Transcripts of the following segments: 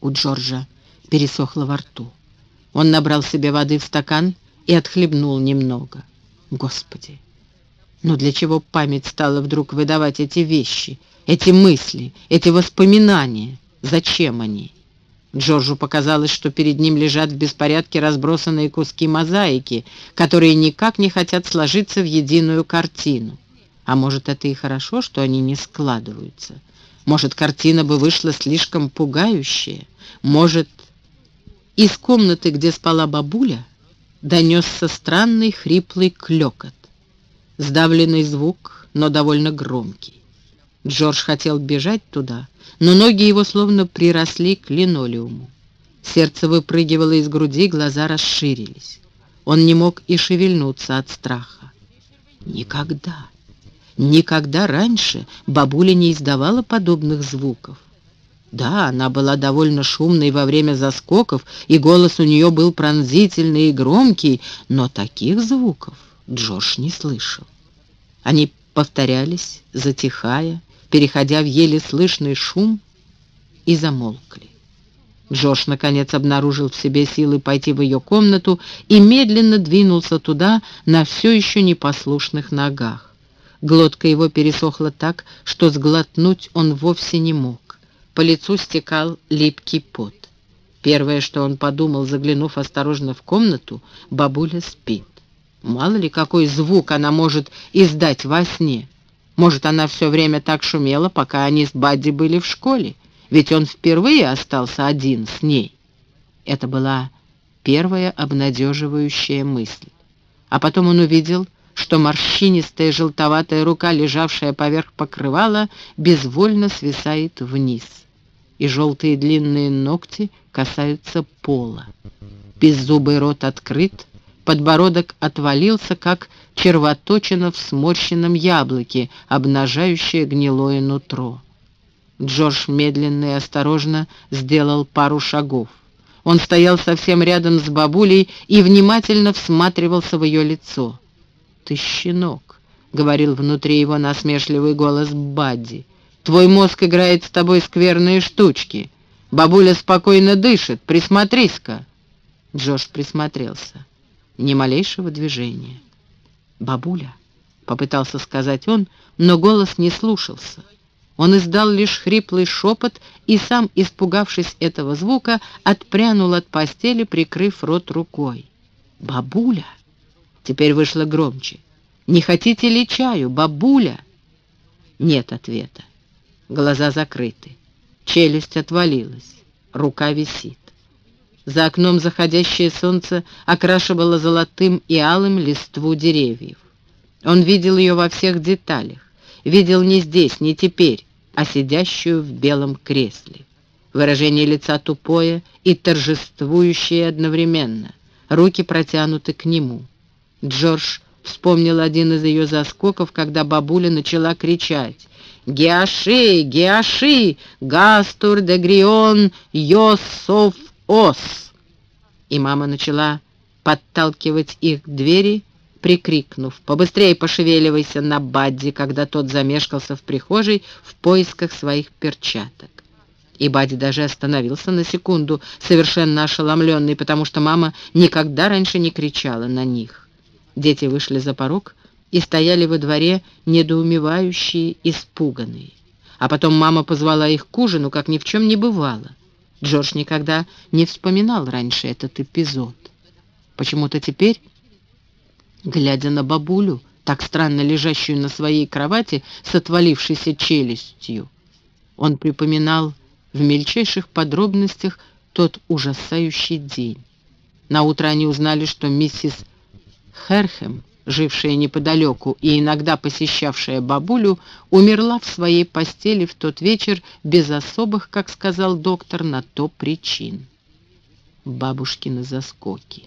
У Джорджа пересохло во рту. Он набрал себе воды в стакан и отхлебнул немного. Господи! Но для чего память стала вдруг выдавать эти вещи, эти мысли, эти воспоминания? Зачем они? Джорджу показалось, что перед ним лежат в беспорядке разбросанные куски мозаики, которые никак не хотят сложиться в единую картину. А может, это и хорошо, что они не складываются. Может, картина бы вышла слишком пугающая. Может, из комнаты, где спала бабуля, донесся странный хриплый клекот. Сдавленный звук, но довольно громкий. Джордж хотел бежать туда, но ноги его словно приросли к линолеуму. Сердце выпрыгивало из груди, глаза расширились. Он не мог и шевельнуться от страха. Никогда, никогда раньше бабуля не издавала подобных звуков. Да, она была довольно шумной во время заскоков, и голос у нее был пронзительный и громкий, но таких звуков Джордж не слышал. Они повторялись, затихая, переходя в еле слышный шум, и замолкли. Джош, наконец, обнаружил в себе силы пойти в ее комнату и медленно двинулся туда на все еще непослушных ногах. Глотка его пересохла так, что сглотнуть он вовсе не мог. По лицу стекал липкий пот. Первое, что он подумал, заглянув осторожно в комнату, бабуля спит. Мало ли, какой звук она может издать во сне. Может, она все время так шумела, пока они с Бадди были в школе, ведь он впервые остался один с ней. Это была первая обнадеживающая мысль. А потом он увидел, что морщинистая желтоватая рука, лежавшая поверх покрывала, безвольно свисает вниз, и желтые длинные ногти касаются пола. Беззубый рот открыт, Подбородок отвалился, как червоточина в сморщенном яблоке, обнажающее гнилое нутро. Джордж медленно и осторожно сделал пару шагов. Он стоял совсем рядом с бабулей и внимательно всматривался в ее лицо. «Ты щенок», — говорил внутри его насмешливый голос Бадди. «Твой мозг играет с тобой скверные штучки. Бабуля спокойно дышит, присмотрись-ка». Джордж присмотрелся ни малейшего движения. «Бабуля», — попытался сказать он, но голос не слушался. Он издал лишь хриплый шепот и сам, испугавшись этого звука, отпрянул от постели, прикрыв рот рукой. «Бабуля!» Теперь вышло громче. «Не хотите ли чаю, бабуля?» Нет ответа. Глаза закрыты. Челюсть отвалилась. Рука висит. За окном заходящее солнце окрашивало золотым и алым листву деревьев. Он видел ее во всех деталях. Видел не здесь, не теперь, а сидящую в белом кресле. Выражение лица тупое и торжествующее одновременно. Руки протянуты к нему. Джордж вспомнил один из ее заскоков, когда бабуля начала кричать «Геаши! Геаши! Гастур де Грион! Йософ «Ос!» И мама начала подталкивать их к двери, прикрикнув «Побыстрее пошевеливайся на Бадди», когда тот замешкался в прихожей в поисках своих перчаток. И Бадди даже остановился на секунду, совершенно ошеломленный, потому что мама никогда раньше не кричала на них. Дети вышли за порог и стояли во дворе недоумевающие, испуганные. А потом мама позвала их к ужину, как ни в чем не бывало. Джордж никогда не вспоминал раньше этот эпизод. Почему-то теперь, глядя на бабулю, так странно лежащую на своей кровати с отвалившейся челюстью, он припоминал в мельчайших подробностях тот ужасающий день. На утро они узнали, что миссис Херхем жившая неподалеку и иногда посещавшая бабулю, умерла в своей постели в тот вечер без особых, как сказал доктор, на то причин. Бабушкины заскоки.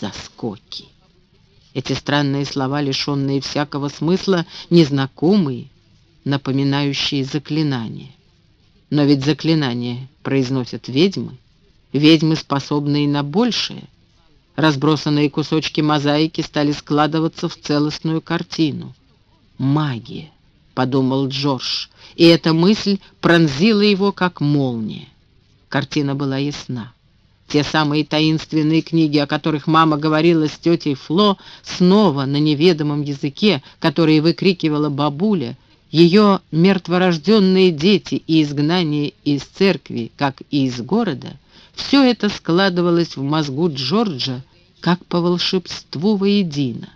Заскоки. Эти странные слова, лишенные всякого смысла, незнакомые, напоминающие заклинания. Но ведь заклинания произносят ведьмы, ведьмы, способные на большее — Разбросанные кусочки мозаики стали складываться в целостную картину. «Магия», — подумал Джордж, и эта мысль пронзила его, как молния. Картина была ясна. Те самые таинственные книги, о которых мама говорила с тетей Фло, снова на неведомом языке, которые выкрикивала бабуля, ее мертворожденные дети и изгнание из церкви, как и из города, все это складывалось в мозгу Джорджа, как по волшебству воедино.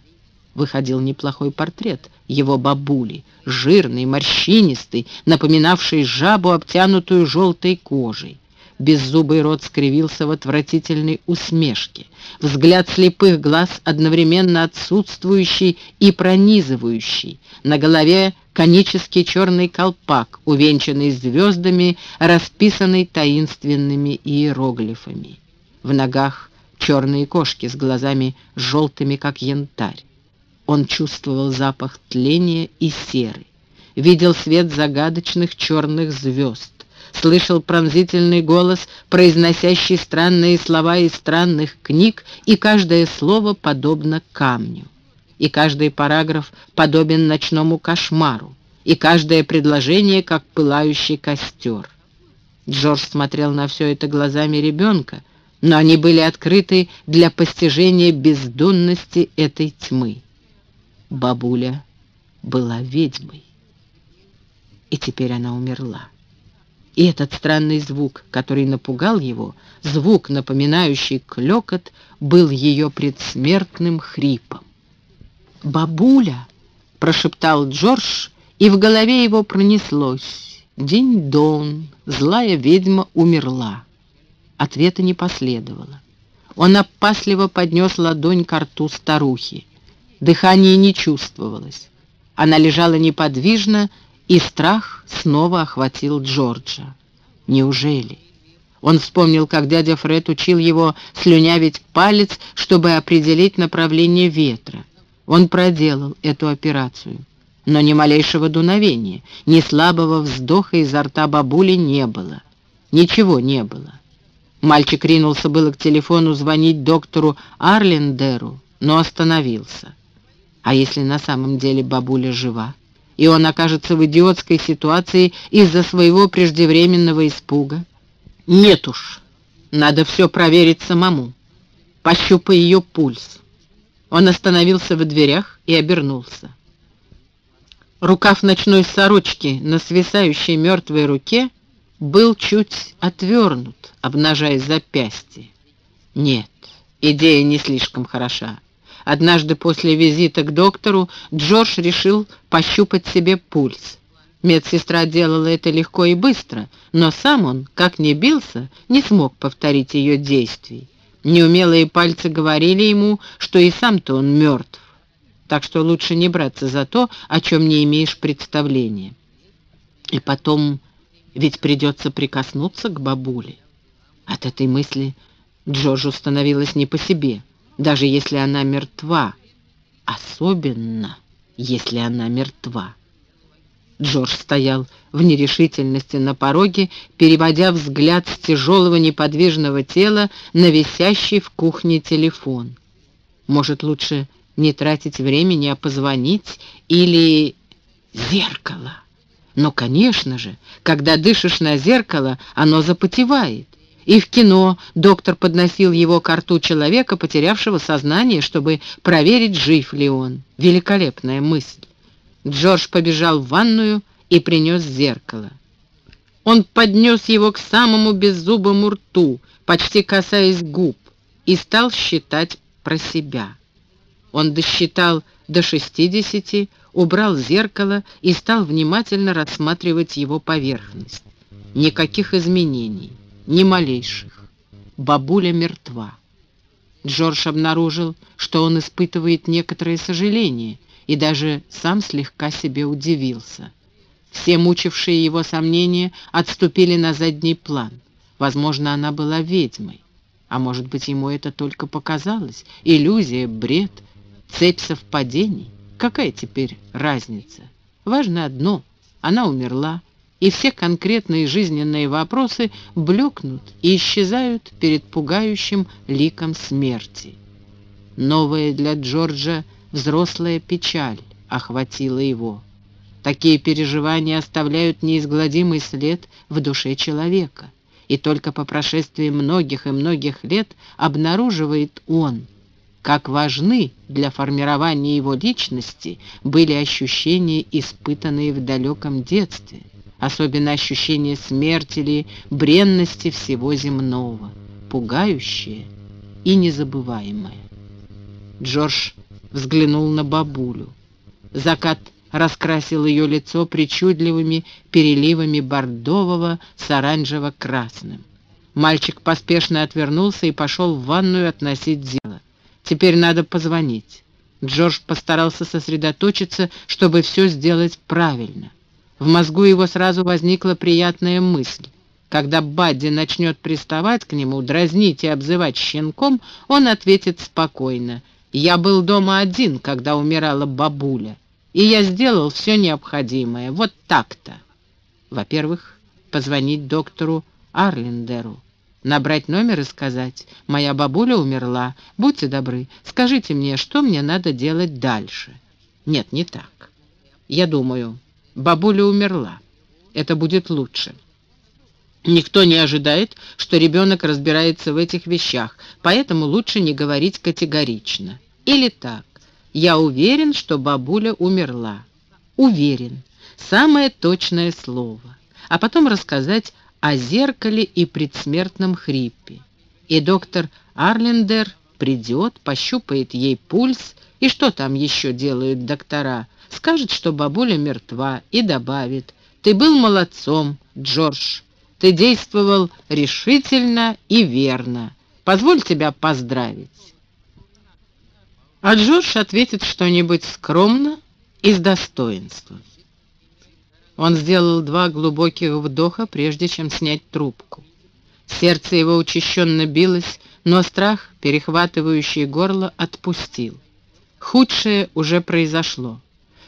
Выходил неплохой портрет его бабули, жирный, морщинистый, напоминавший жабу, обтянутую желтой кожей. Беззубый рот скривился в отвратительной усмешке. Взгляд слепых глаз одновременно отсутствующий и пронизывающий. На голове конический черный колпак, увенчанный звездами, расписанный таинственными иероглифами. В ногах черные кошки с глазами желтыми, как янтарь. Он чувствовал запах тления и серы, видел свет загадочных черных звезд, слышал пронзительный голос, произносящий странные слова из странных книг, и каждое слово подобно камню, и каждый параграф подобен ночному кошмару, и каждое предложение как пылающий костер. Джордж смотрел на все это глазами ребенка, но они были открыты для постижения бездонности этой тьмы. Бабуля была ведьмой, и теперь она умерла. И этот странный звук, который напугал его, звук, напоминающий клёкот, был ее предсмертным хрипом. «Бабуля!» — прошептал Джордж, и в голове его пронеслось. «День-дон, злая ведьма умерла». Ответа не последовало. Он опасливо поднес ладонь к рту старухи. Дыхание не чувствовалось. Она лежала неподвижно, и страх снова охватил Джорджа. Неужели? Он вспомнил, как дядя Фред учил его слюнявить палец, чтобы определить направление ветра. Он проделал эту операцию. Но ни малейшего дуновения, ни слабого вздоха изо рта бабули не было. Ничего не было. Мальчик ринулся было к телефону звонить доктору Арлендеру, но остановился. А если на самом деле бабуля жива? и он окажется в идиотской ситуации из-за своего преждевременного испуга. Нет уж, надо все проверить самому. Пощупай ее пульс. Он остановился в дверях и обернулся. Рукав ночной сорочки на свисающей мертвой руке был чуть отвернут, обнажая запястье. Нет, идея не слишком хороша. Однажды после визита к доктору Джордж решил пощупать себе пульс. Медсестра делала это легко и быстро, но сам он, как ни бился, не смог повторить ее действий. Неумелые пальцы говорили ему, что и сам-то он мертв. Так что лучше не браться за то, о чем не имеешь представления. И потом ведь придется прикоснуться к бабуле. От этой мысли Джорджу становилось не по себе даже если она мертва, особенно если она мертва. Джордж стоял в нерешительности на пороге, переводя взгляд с тяжелого неподвижного тела на висящий в кухне телефон. Может, лучше не тратить времени, а позвонить или... Зеркало! Но, конечно же, когда дышишь на зеркало, оно запотевает. И в кино доктор подносил его к рту человека, потерявшего сознание, чтобы проверить, жив ли он. Великолепная мысль. Джордж побежал в ванную и принес зеркало. Он поднес его к самому беззубому рту, почти касаясь губ, и стал считать про себя. Он досчитал до шестидесяти, убрал зеркало и стал внимательно рассматривать его поверхность. Никаких изменений ни малейших. Бабуля мертва. Джордж обнаружил, что он испытывает некоторое сожаление и даже сам слегка себе удивился. Все мучившие его сомнения отступили на задний план. Возможно, она была ведьмой. А может быть, ему это только показалось? Иллюзия, бред, цепь совпадений? Какая теперь разница? Важно одно — она умерла, и все конкретные жизненные вопросы блекнут и исчезают перед пугающим ликом смерти. Новая для Джорджа взрослая печаль охватила его. Такие переживания оставляют неизгладимый след в душе человека. и только по прошествии многих и многих лет обнаруживает он, как важны для формирования его личности были ощущения, испытанные в далеком детстве, особенно ощущение смерти или бренности всего земного, пугающее и незабываемое. Джордж взглянул на бабулю. Закат раскрасил ее лицо причудливыми переливами бордового с оранжево-красным. Мальчик поспешно отвернулся и пошел в ванную относить дело. Теперь надо позвонить. Джордж постарался сосредоточиться, чтобы все сделать правильно. В мозгу его сразу возникла приятная мысль. Когда Бадди начнет приставать к нему, дразнить и обзывать щенком, он ответит спокойно. «Я был дома один, когда умирала бабуля, и я сделал все необходимое. Вот так-то». Во-первых, позвонить доктору Арлендеру. Набрать номер и сказать, «Моя бабуля умерла. Будьте добры, скажите мне, что мне надо делать дальше?» Нет, не так. Я думаю, бабуля умерла. Это будет лучше. Никто не ожидает, что ребенок разбирается в этих вещах, поэтому лучше не говорить категорично. Или так. Я уверен, что бабуля умерла. Уверен. Самое точное слово. А потом рассказать о зеркале и предсмертном хрипе. И доктор Арлендер придет, пощупает ей пульс, и что там еще делают доктора, скажет, что бабуля мертва, и добавит, «Ты был молодцом, Джордж, ты действовал решительно и верно. Позволь тебя поздравить». А Джордж ответит что-нибудь скромно и с достоинством. Он сделал два глубоких вдоха, прежде чем снять трубку. Сердце его учащенно билось, но страх, перехватывающий горло, отпустил. Худшее уже произошло.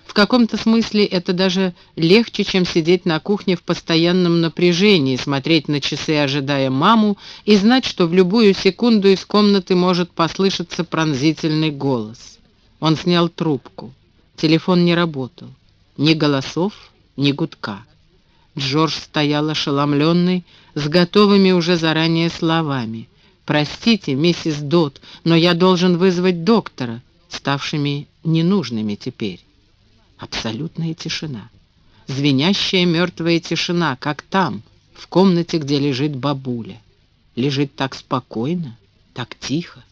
В каком-то смысле это даже легче, чем сидеть на кухне в постоянном напряжении, смотреть на часы, ожидая маму, и знать, что в любую секунду из комнаты может послышаться пронзительный голос. Он снял трубку. Телефон не работал. Ни голосов, ни гудка. Джордж стоял ошеломленный, с готовыми уже заранее словами. «Простите, миссис Дот, но я должен вызвать доктора», ставшими ненужными теперь. Абсолютная тишина. Звенящая мертвая тишина, как там, в комнате, где лежит бабуля. Лежит так спокойно, так тихо.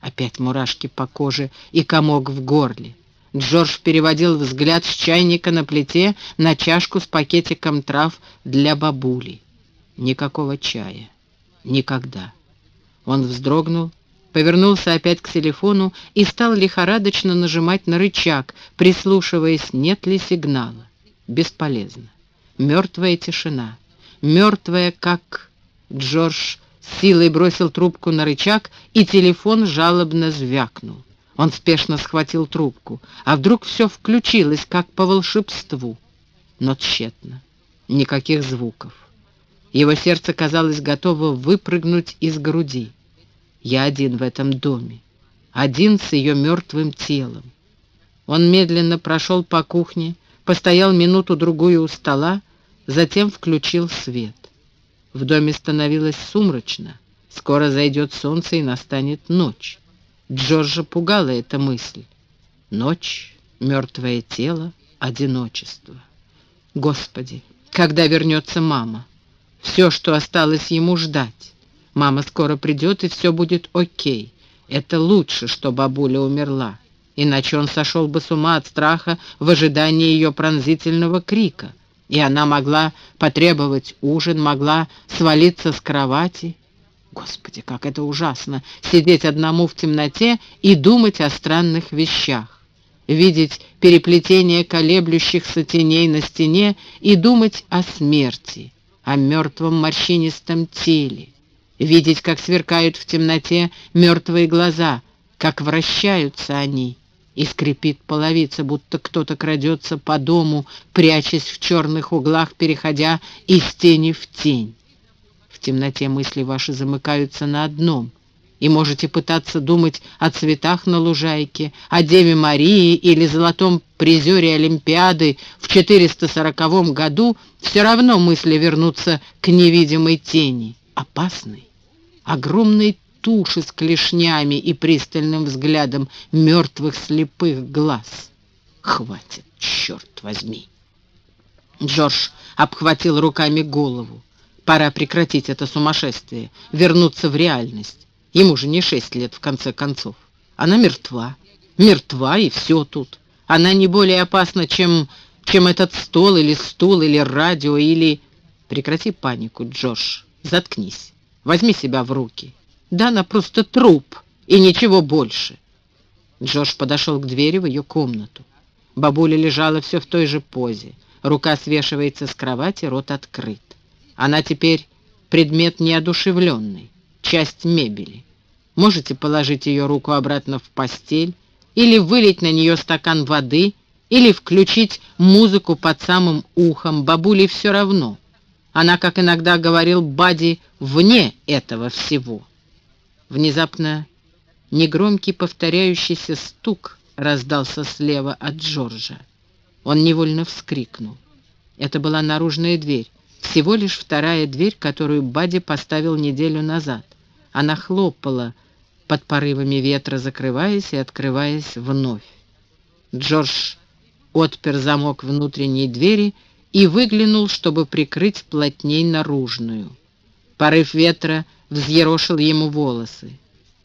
Опять мурашки по коже и комок в горле. Джордж переводил взгляд с чайника на плите на чашку с пакетиком трав для бабули. Никакого чая. Никогда. Он вздрогнул, повернулся опять к телефону и стал лихорадочно нажимать на рычаг, прислушиваясь, нет ли сигнала. Бесполезно. Мертвая тишина. Мертвая, как... Джордж силой бросил трубку на рычаг, и телефон жалобно звякнул. Он спешно схватил трубку. А вдруг все включилось, как по волшебству? Но тщетно. Никаких звуков. Его сердце, казалось, готово выпрыгнуть из груди. Я один в этом доме. Один с ее мертвым телом. Он медленно прошел по кухне, постоял минуту-другую у стола, затем включил свет. В доме становилось сумрачно. Скоро зайдет солнце и настанет ночь. Джорджа пугала эта мысль. Ночь, мертвое тело, одиночество. Господи, когда вернется мама? Все, что осталось ему ждать. Мама скоро придет, и все будет окей. Это лучше, что бабуля умерла. Иначе он сошел бы с ума от страха в ожидании ее пронзительного крика. И она могла потребовать ужин, могла свалиться с кровати. Господи, как это ужасно, сидеть одному в темноте и думать о странных вещах. Видеть переплетение колеблющихся теней на стене и думать о смерти, о мертвом морщинистом теле. Видеть, как сверкают в темноте мертвые глаза, как вращаются они, и скрипит половица, будто кто-то крадется по дому, прячась в черных углах, переходя из тени в тень. В темноте мысли ваши замыкаются на одном, и можете пытаться думать о цветах на лужайке, о Деве Марии или золотом призере Олимпиады в 440 году, все равно мысли вернутся к невидимой тени. опасной, огромной туши с клешнями и пристальным взглядом мертвых слепых глаз. Хватит, черт возьми! Джордж обхватил руками голову. Пора прекратить это сумасшествие, вернуться в реальность. Ему же не шесть лет, в конце концов. Она мертва. Мертва, и все тут. Она не более опасна, чем, чем этот стол или стул, или радио, или... Прекрати панику, Джордж. Заткнись. Возьми себя в руки. Да она просто труп, и ничего больше. Джордж подошел к двери в ее комнату. Бабуля лежала все в той же позе. Рука свешивается с кровати, рот открыт. Она теперь предмет неодушевленный, часть мебели. Можете положить ее руку обратно в постель, или вылить на нее стакан воды, или включить музыку под самым ухом. Бабуле все равно. Она, как иногда говорил Бади, вне этого всего. Внезапно негромкий повторяющийся стук раздался слева от Джорджа. Он невольно вскрикнул. Это была наружная дверь, всего лишь вторая дверь, которую Бади поставил неделю назад. Она хлопала под порывами ветра, закрываясь и открываясь вновь. Джордж отпер замок внутренней двери и выглянул, чтобы прикрыть плотней наружную. Порыв ветра взъерошил ему волосы.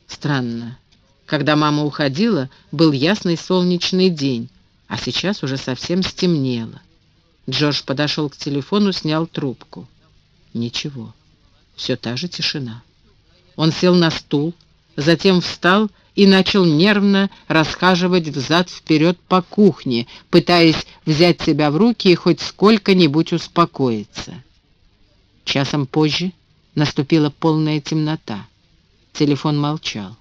Странно. Когда мама уходила, был ясный солнечный день, а сейчас уже совсем стемнело. Джордж подошел к телефону, снял трубку. Ничего, все та же тишина. Он сел на стул, затем встал и начал нервно расхаживать взад-вперед по кухне, пытаясь взять себя в руки и хоть сколько-нибудь успокоиться. Часом позже наступила полная темнота. Телефон молчал.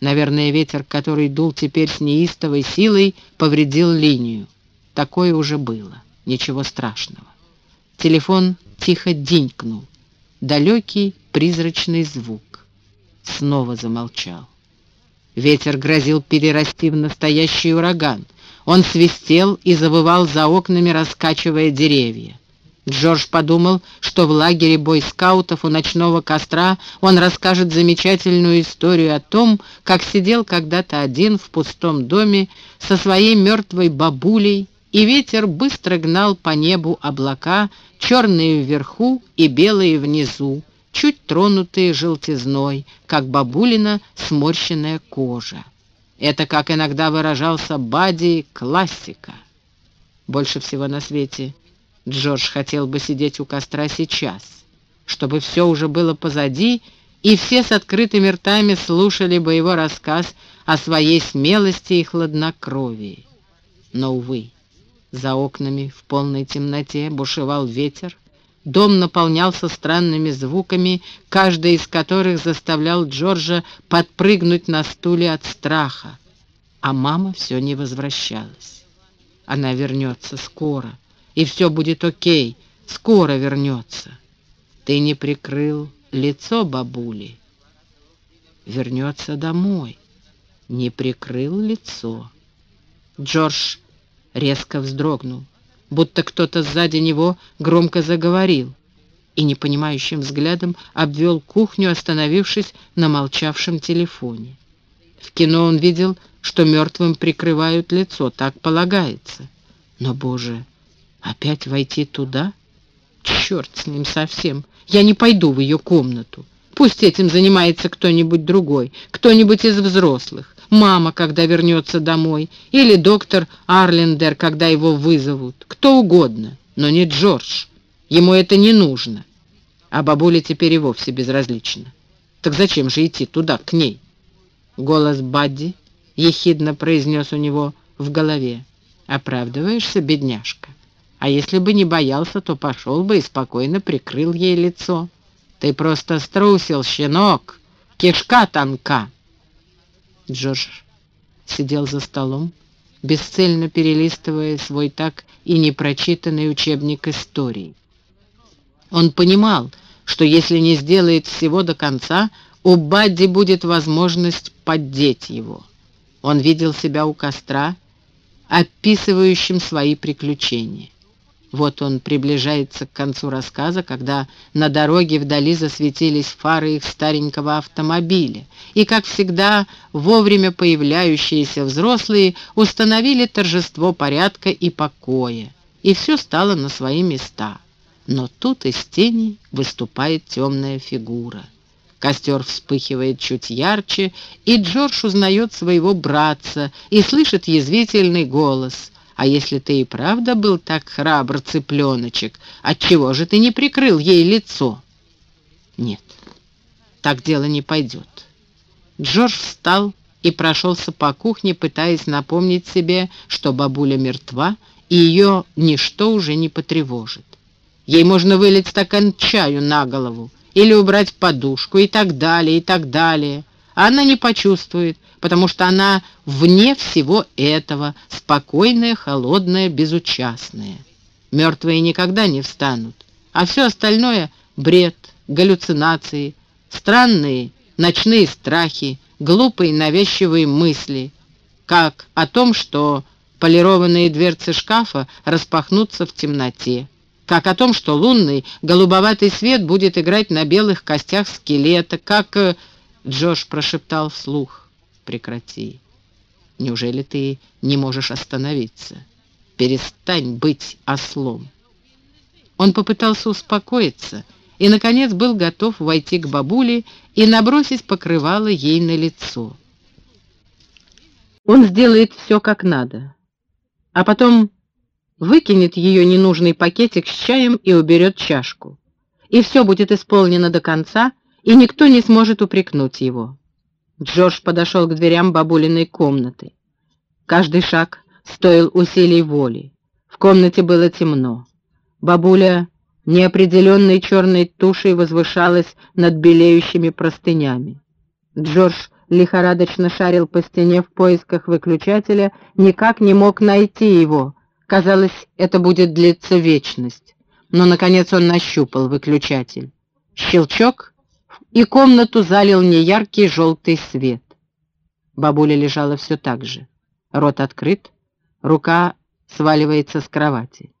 Наверное, ветер, который дул теперь с неистовой силой, повредил линию. Такое уже было. Ничего страшного. Телефон тихо динькнул. Далекий призрачный звук. Снова замолчал. Ветер грозил перерасти в настоящий ураган. Он свистел и завывал за окнами, раскачивая деревья. Джордж подумал, что в лагере бойскаутов у ночного костра он расскажет замечательную историю о том, как сидел когда-то один в пустом доме со своей мертвой бабулей, и ветер быстро гнал по небу облака, черные вверху и белые внизу, чуть тронутые желтизной, как бабулина сморщенная кожа. Это, как иногда выражался Бади, классика. Больше всего на свете Джордж хотел бы сидеть у костра сейчас, чтобы все уже было позади, и все с открытыми ртами слушали бы его рассказ о своей смелости и хладнокровии. Но, увы, за окнами в полной темноте бушевал ветер, дом наполнялся странными звуками, каждый из которых заставлял Джорджа подпрыгнуть на стуле от страха, а мама все не возвращалась. Она вернется скоро — и все будет окей, скоро вернется. Ты не прикрыл лицо бабули. Вернется домой. Не прикрыл лицо. Джордж резко вздрогнул, будто кто-то сзади него громко заговорил и непонимающим взглядом обвел кухню, остановившись на молчавшем телефоне. В кино он видел, что мертвым прикрывают лицо, так полагается. Но, Боже, Опять войти туда? Черт с ним совсем. Я не пойду в ее комнату. Пусть этим занимается кто-нибудь другой, кто-нибудь из взрослых. Мама, когда вернется домой, или доктор Арлендер, когда его вызовут. Кто угодно, но не Джордж. Ему это не нужно. А бабуля теперь и вовсе безразлична. Так зачем же идти туда, к ней? Голос Бадди ехидно произнес у него в голове. «Оправдываешься, бедняжка?» А если бы не боялся, то пошел бы и спокойно прикрыл ей лицо. Ты просто струсил, щенок, кишка тонка. Джордж сидел за столом, бесцельно перелистывая свой так и непрочитанный учебник истории. Он понимал, что если не сделает всего до конца, у Бадди будет возможность поддеть его. Он видел себя у костра, описывающим свои приключения. Вот он приближается к концу рассказа, когда на дороге вдали засветились фары их старенького автомобиля. И, как всегда, вовремя появляющиеся взрослые установили торжество порядка и покоя. И все стало на свои места. Но тут из тени выступает темная фигура. Костер вспыхивает чуть ярче, и Джордж узнает своего братца и слышит язвительный голос — а если ты и правда был так храбр, цыпленочек, отчего же ты не прикрыл ей лицо? Нет, так дело не пойдет. Джордж встал и прошелся по кухне, пытаясь напомнить себе, что бабуля мертва, и ее ничто уже не потревожит. Ей можно вылить стакан чаю на голову или убрать подушку и так далее, и так далее. Она не почувствует, потому что она вне всего этого, спокойная, холодная, безучастная. Мертвые никогда не встанут, а все остальное — бред, галлюцинации, странные ночные страхи, глупые навязчивые мысли, как о том, что полированные дверцы шкафа распахнутся в темноте, как о том, что лунный голубоватый свет будет играть на белых костях скелета, как... Джош прошептал вслух прекрати. Неужели ты не можешь остановиться? Перестань быть ослом. Он попытался успокоиться и, наконец, был готов войти к бабуле и набросить покрывало ей на лицо. Он сделает все как надо, а потом выкинет ее ненужный пакетик с чаем и уберет чашку. И все будет исполнено до конца, и никто не сможет упрекнуть его. Джордж подошел к дверям бабулиной комнаты. Каждый шаг стоил усилий воли. В комнате было темно. Бабуля неопределенной черной тушей возвышалась над белеющими простынями. Джордж лихорадочно шарил по стене в поисках выключателя, никак не мог найти его. Казалось, это будет длиться вечность. Но, наконец, он нащупал выключатель. Щелчок — и комнату залил неяркий желтый свет. Бабуля лежала все так же. Рот открыт, рука сваливается с кровати.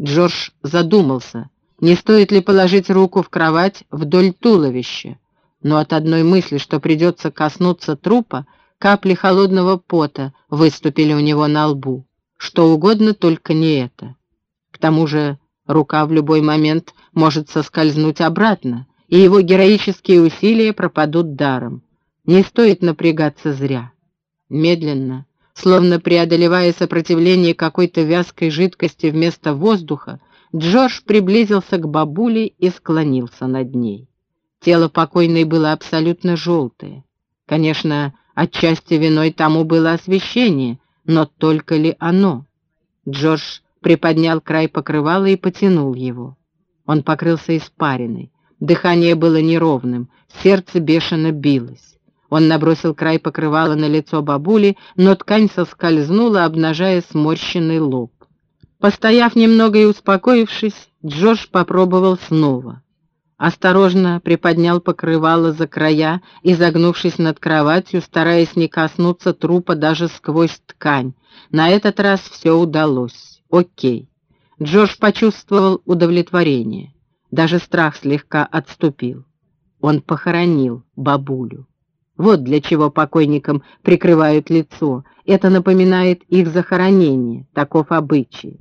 Джордж задумался, не стоит ли положить руку в кровать вдоль туловища, но от одной мысли, что придется коснуться трупа, капли холодного пота выступили у него на лбу. Что угодно, только не это. К тому же рука в любой момент может соскользнуть обратно, и его героические усилия пропадут даром. Не стоит напрягаться зря. Медленно, словно преодолевая сопротивление какой-то вязкой жидкости вместо воздуха, Джордж приблизился к бабуле и склонился над ней. Тело покойной было абсолютно желтое. Конечно, отчасти виной тому было освещение, но только ли оно? Джордж приподнял край покрывала и потянул его. Он покрылся испариной. Дыхание было неровным, сердце бешено билось. Он набросил край покрывала на лицо бабули, но ткань соскользнула, обнажая сморщенный лоб. Постояв немного и успокоившись, Джордж попробовал снова. Осторожно приподнял покрывало за края и, загнувшись над кроватью, стараясь не коснуться трупа даже сквозь ткань. На этот раз все удалось. Окей. Джордж почувствовал удовлетворение. Даже страх слегка отступил. Он похоронил бабулю. Вот для чего покойникам прикрывают лицо. Это напоминает их захоронение, таков обычай.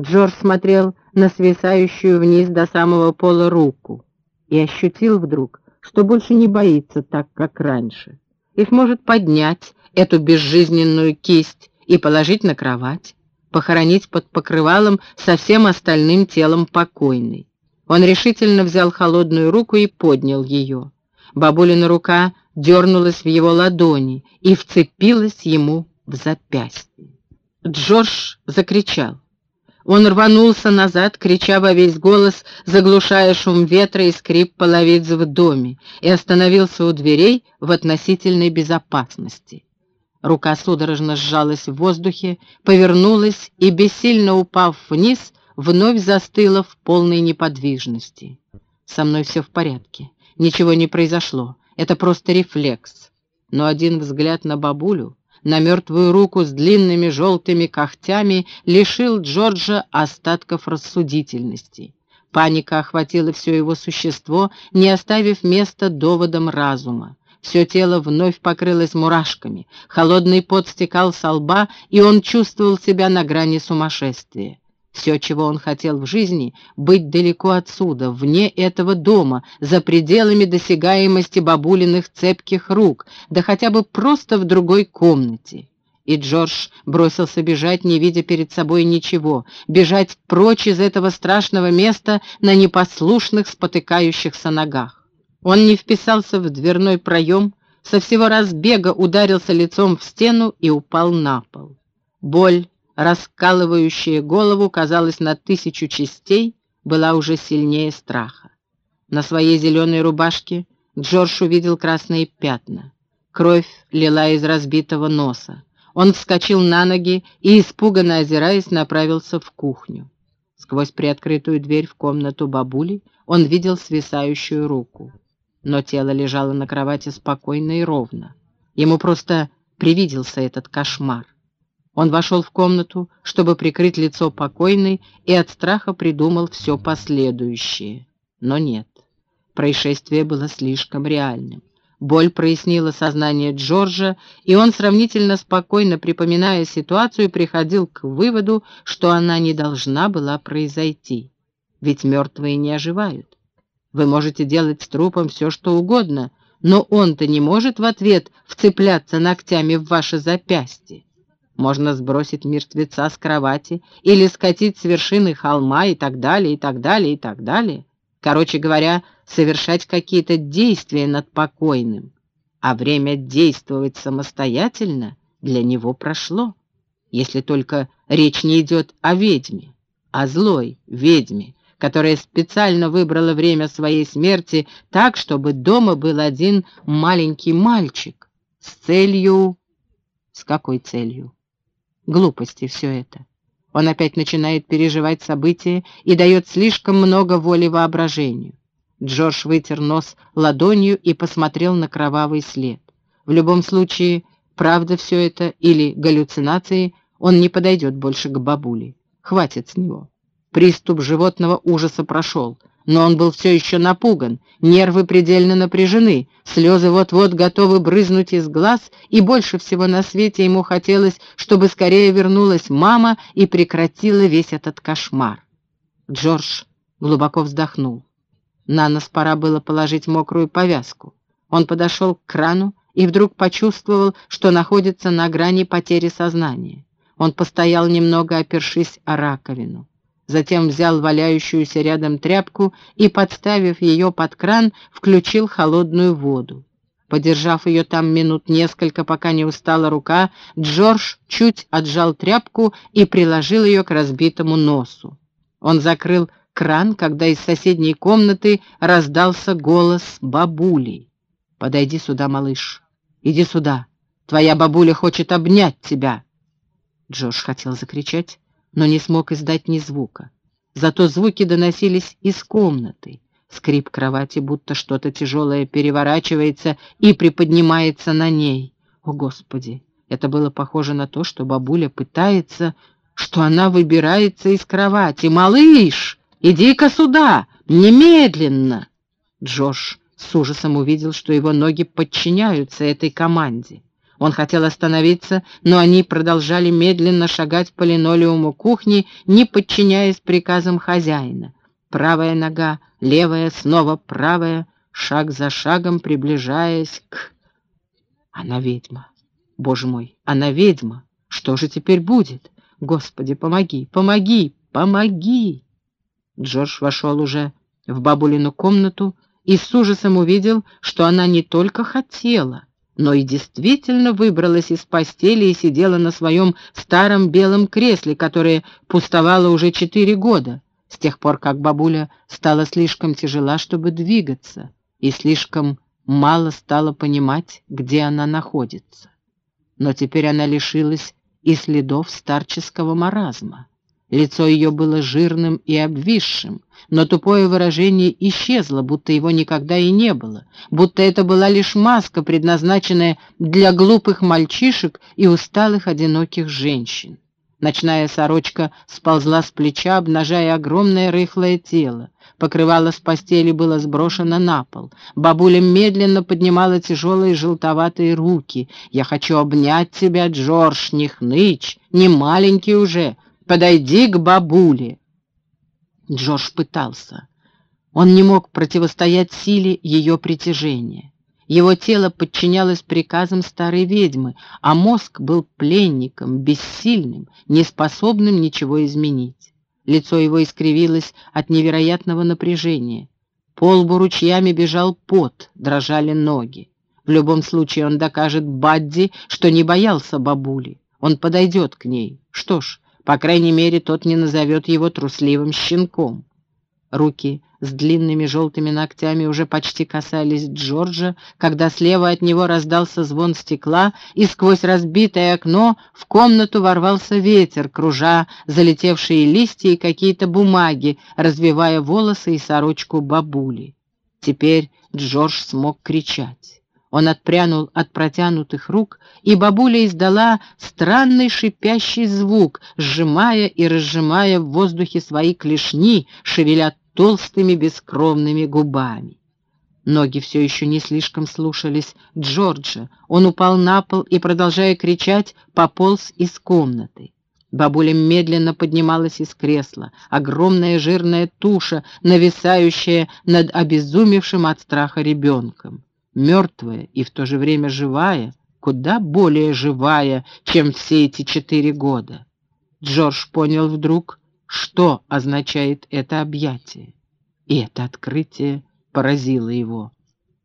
Джордж смотрел на свисающую вниз до самого пола руку и ощутил вдруг, что больше не боится так, как раньше, и сможет поднять эту безжизненную кисть и положить на кровать, похоронить под покрывалом со всем остальным телом покойной. Он решительно взял холодную руку и поднял ее. Бабулина рука дернулась в его ладони и вцепилась ему в запястье. Джордж закричал. Он рванулся назад, крича во весь голос, заглушая шум ветра и скрип половиц в доме, и остановился у дверей в относительной безопасности. Рука судорожно сжалась в воздухе, повернулась и, бессильно упав вниз, вновь застыла в полной неподвижности. Со мной все в порядке. Ничего не произошло. Это просто рефлекс. Но один взгляд на бабулю, на мертвую руку с длинными желтыми когтями лишил Джорджа остатков рассудительности. Паника охватила все его существо, не оставив места доводам разума. Все тело вновь покрылось мурашками, холодный пот стекал со лба, и он чувствовал себя на грани сумасшествия. Все, чего он хотел в жизни, быть далеко отсюда, вне этого дома, за пределами досягаемости бабулиных цепких рук, да хотя бы просто в другой комнате. И Джордж бросился бежать, не видя перед собой ничего, бежать прочь из этого страшного места на непослушных, спотыкающихся ногах. Он не вписался в дверной проем, со всего разбега ударился лицом в стену и упал на пол. Боль, раскалывающая голову, казалось, на тысячу частей, была уже сильнее страха. На своей зеленой рубашке Джордж увидел красные пятна. Кровь лила из разбитого носа. Он вскочил на ноги и, испуганно озираясь, направился в кухню. Сквозь приоткрытую дверь в комнату бабули он видел свисающую руку. Но тело лежало на кровати спокойно и ровно. Ему просто привиделся этот кошмар. Он вошел в комнату, чтобы прикрыть лицо покойной, и от страха придумал все последующее. Но нет, происшествие было слишком реальным. Боль прояснила сознание Джорджа, и он, сравнительно спокойно припоминая ситуацию, приходил к выводу, что она не должна была произойти. Ведь мертвые не оживают. Вы можете делать с трупом все, что угодно, но он-то не может в ответ вцепляться ногтями в ваше запястье. Можно сбросить мертвеца с кровати или скатить с вершины холма и так далее, и так далее, и так далее. Короче говоря, совершать какие-то действия над покойным. А время действовать самостоятельно для него прошло. Если только речь не идет о ведьме, о злой ведьме, которая специально выбрала время своей смерти так, чтобы дома был один маленький мальчик с целью... С какой целью? Глупости все это. Он опять начинает переживать события и дает слишком много воли воображению. Джордж вытер нос ладонью и посмотрел на кровавый след. В любом случае, правда все это или галлюцинации, он не подойдет больше к бабуле. Хватит с него. Приступ животного ужаса прошел но он был все еще напуган, нервы предельно напряжены, слезы вот-вот готовы брызнуть из глаз, и больше всего на свете ему хотелось, чтобы скорее вернулась мама и прекратила весь этот кошмар. Джордж глубоко вздохнул. На нос пора было положить мокрую повязку. Он подошел к крану и вдруг почувствовал, что находится на грани потери сознания. Он постоял немного, опершись о раковину затем взял валяющуюся рядом тряпку и, подставив ее под кран, включил холодную воду. Подержав ее там минут несколько, пока не устала рука, Джордж чуть отжал тряпку и приложил ее к разбитому носу. Он закрыл кран, когда из соседней комнаты раздался голос бабули. «Подойди сюда, малыш. Иди сюда. Твоя бабуля хочет обнять тебя». Джордж хотел закричать, но не смог издать ни звука. Зато звуки доносились из комнаты. Скрип кровати, будто что-то тяжелое переворачивается и приподнимается на ней. О, Господи! Это было похоже на то, что бабуля пытается, что она выбирается из кровати. «Малыш, иди-ка сюда! Немедленно!» Джош с ужасом увидел, что его ноги подчиняются этой команде. Он хотел остановиться, но они продолжали медленно шагать по линолеуму кухни, не подчиняясь приказам хозяина. Правая нога, левая, снова правая, шаг за шагом приближаясь к... Она ведьма. Боже мой, она ведьма. Что же теперь будет? Господи, помоги, помоги, помоги! Джордж вошел уже в бабулину комнату и с ужасом увидел, что она не только хотела, но и действительно выбралась из постели и сидела на своем старом белом кресле, которое пустовало уже четыре года, с тех пор, как бабуля стала слишком тяжела, чтобы двигаться, и слишком мало стала понимать, где она находится. Но теперь она лишилась и следов старческого маразма. Лицо ее было жирным и обвисшим, но тупое выражение исчезло, будто его никогда и не было, будто это была лишь маска, предназначенная для глупых мальчишек и усталых одиноких женщин. Ночная сорочка сползла с плеча, обнажая огромное рыхлое тело. Покрывало с постели было сброшено на пол. Бабуля медленно поднимала тяжелые желтоватые руки. «Я хочу обнять тебя, Джордж, не хнычь, не маленький уже. Подойди к бабуле!» Джордж пытался. Он не мог противостоять силе ее притяжения. Его тело подчинялось приказам старой ведьмы, а мозг был пленником, бессильным, неспособным ничего изменить. Лицо его искривилось от невероятного напряжения. По лбу ручьями бежал пот, дрожали ноги. В любом случае он докажет Бадди, что не боялся бабули. Он подойдет к ней. Что ж, по крайней мере, тот не назовет его трусливым щенком. Руки с длинными желтыми ногтями уже почти касались Джорджа, когда слева от него раздался звон стекла, и сквозь разбитое окно в комнату ворвался ветер, кружа залетевшие листья и какие-то бумаги, развивая волосы и сорочку бабули. Теперь Джордж смог кричать. Он отпрянул от протянутых рук, и бабуля издала странный шипящий звук, сжимая и разжимая в воздухе свои клешни, шевеля толстыми бескровными губами. Ноги все еще не слишком слушались Джорджа. Он упал на пол и, продолжая кричать, пополз из комнаты. Бабуля медленно поднималась из кресла, огромная жирная туша, нависающая над обезумевшим от страха ребенком мертвая и в то же время живая, куда более живая, чем все эти четыре года. Джордж понял вдруг, что означает это объятие. И это открытие поразило его.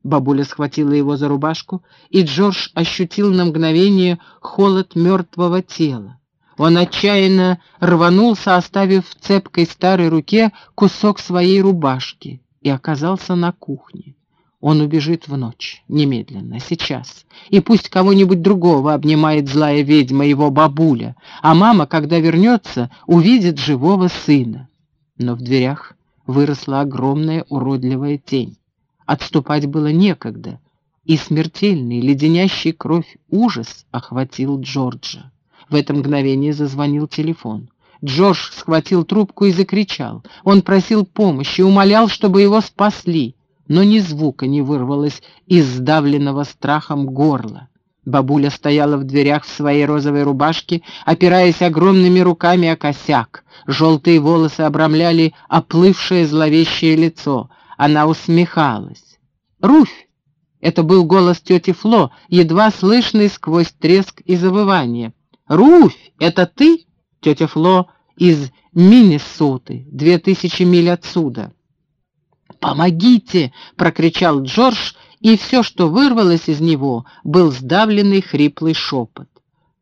Бабуля схватила его за рубашку, и Джордж ощутил на мгновение холод мертвого тела. Он отчаянно рванулся, оставив в цепкой старой руке кусок своей рубашки, и оказался на кухне. Он убежит в ночь, немедленно, сейчас. И пусть кого-нибудь другого обнимает злая ведьма, его бабуля, а мама, когда вернется, увидит живого сына. Но в дверях выросла огромная уродливая тень. Отступать было некогда, и смертельный, леденящий кровь ужас охватил Джорджа. В это мгновение зазвонил телефон. Джордж схватил трубку и закричал. Он просил помощи, умолял, чтобы его спасли но ни звука не вырвалось из сдавленного страхом горла. Бабуля стояла в дверях в своей розовой рубашке, опираясь огромными руками о косяк. Желтые волосы обрамляли оплывшее зловещее лицо. Она усмехалась. «Руфь!» — это был голос тети Фло, едва слышный сквозь треск и завывание. «Руфь, это ты?» — тетя Фло из Миннесоты, две тысячи миль отсюда. «Помогите!» — прокричал Джордж, и все, что вырвалось из него, был сдавленный хриплый шепот.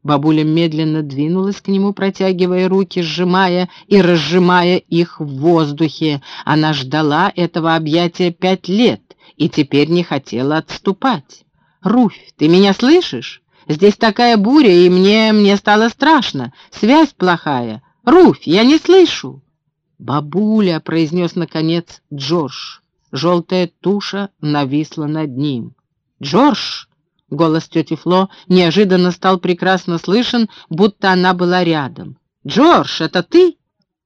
Бабуля медленно двинулась к нему, протягивая руки, сжимая и разжимая их в воздухе. Она ждала этого объятия пять лет и теперь не хотела отступать. «Руфь, ты меня слышишь? Здесь такая буря, и мне, мне стало страшно. Связь плохая. Руфь, я не слышу!» «Бабуля!» — произнес, наконец, Джордж. Желтая туша нависла над ним. «Джордж!» — голос тети Фло неожиданно стал прекрасно слышен, будто она была рядом. «Джордж, это ты?»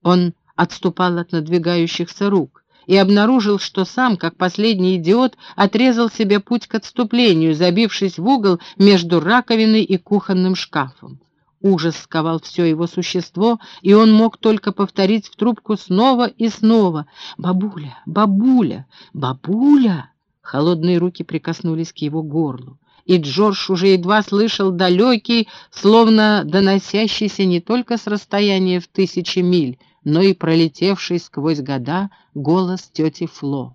Он отступал от надвигающихся рук и обнаружил, что сам, как последний идиот, отрезал себе путь к отступлению, забившись в угол между раковиной и кухонным шкафом. Ужас сковал все его существо, и он мог только повторить в трубку снова и снова. «Бабуля! Бабуля! Бабуля!» Холодные руки прикоснулись к его горлу, и Джордж уже едва слышал далекий, словно доносящийся не только с расстояния в тысячи миль, но и пролетевший сквозь года голос тети Фло.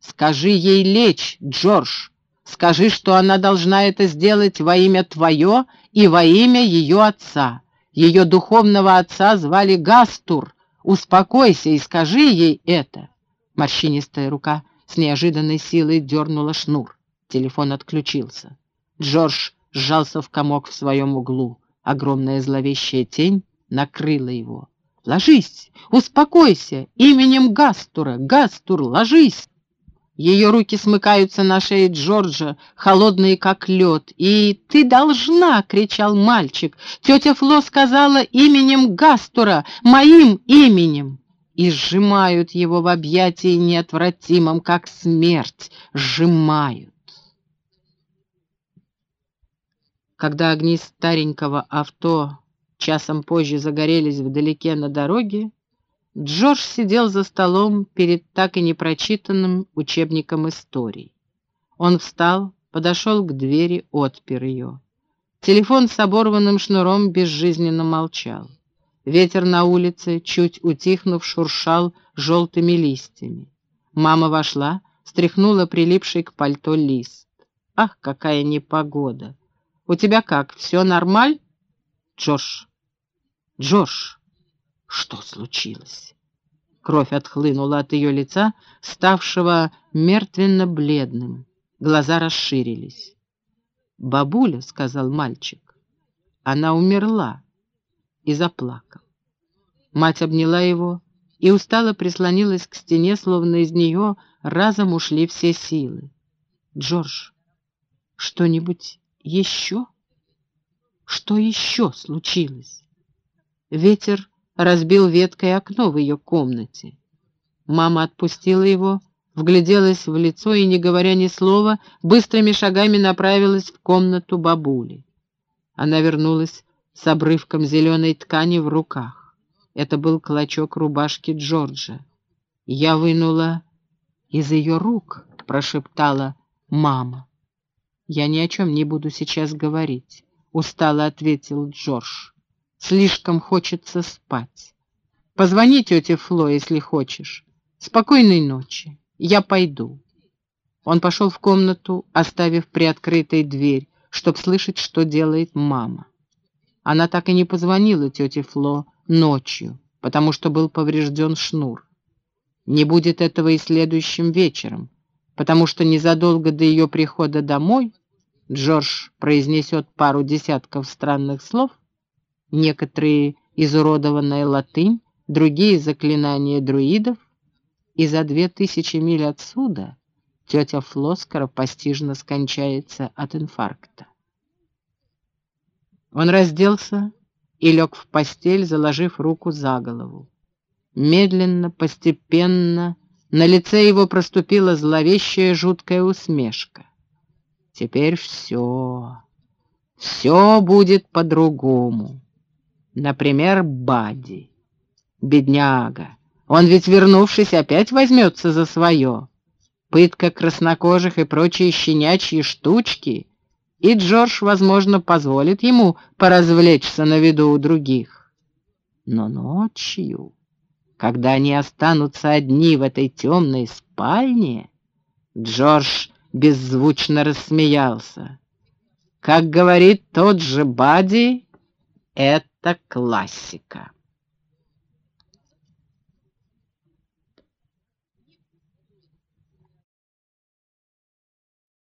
«Скажи ей лечь, Джордж! Скажи, что она должна это сделать во имя твое и во имя ее отца. Ее духовного отца звали Гастур. Успокойся и скажи ей это. Морщинистая рука с неожиданной силой дернула шнур. Телефон отключился. Джордж сжался в комок в своем углу. Огромная зловещая тень накрыла его. ложись, успокойся, именем Гастура, Гастур, ложись!» Ее руки смыкаются на шее Джорджа, холодные как лед. «И ты должна!» — кричал мальчик. «Тетя Фло сказала именем Гастура, моим именем!» И сжимают его в объятии неотвратимом, как смерть, сжимают. Когда огни старенького авто часом позже загорелись вдалеке на дороге, Джордж сидел за столом перед так и непрочитанным учебником истории. Он встал, подошел к двери, отпер ее. Телефон с оборванным шнуром безжизненно молчал. Ветер на улице, чуть утихнув, шуршал желтыми листьями. Мама вошла, стряхнула прилипший к пальто лист. «Ах, какая непогода! У тебя как, все нормаль?» «Джош! Джош!» Что случилось? Кровь отхлынула от ее лица, ставшего мертвенно-бледным. Глаза расширились. «Бабуля», — сказал мальчик, — «она умерла» и заплакал. Мать обняла его и устало прислонилась к стене, словно из нее разом ушли все силы. «Джордж, что-нибудь еще? Что еще случилось?» Ветер разбил веткой окно в ее комнате. Мама отпустила его, вгляделась в лицо и, не говоря ни слова, быстрыми шагами направилась в комнату бабули. Она вернулась с обрывком зеленой ткани в руках. Это был клочок рубашки Джорджа. Я вынула из ее рук, прошептала мама. «Я ни о чем не буду сейчас говорить», — устало ответил Джордж. Слишком хочется спать. Позвони тете Фло, если хочешь. Спокойной ночи. Я пойду. Он пошел в комнату, оставив приоткрытой дверь, чтобы слышать, что делает мама. Она так и не позвонила тете Фло ночью, потому что был поврежден шнур. Не будет этого и следующим вечером, потому что незадолго до ее прихода домой Джордж произнесет пару десятков странных слов, некоторые изуродованная латынь, другие заклинания друидов, и за две тысячи миль отсюда тетя Фло скоропостижно скончается от инфаркта. Он разделся и лег в постель, заложив руку за голову. Медленно, постепенно на лице его проступила зловещая жуткая усмешка. Теперь все, все будет по-другому. Например, Бадди. Бедняга. Он ведь, вернувшись, опять возьмется за свое. Пытка краснокожих и прочие щенячьи штучки. И Джордж, возможно, позволит ему поразвлечься на виду у других. Но ночью, когда они останутся одни в этой темной спальне, Джордж беззвучно рассмеялся. Как говорит тот же Бадди, это классика.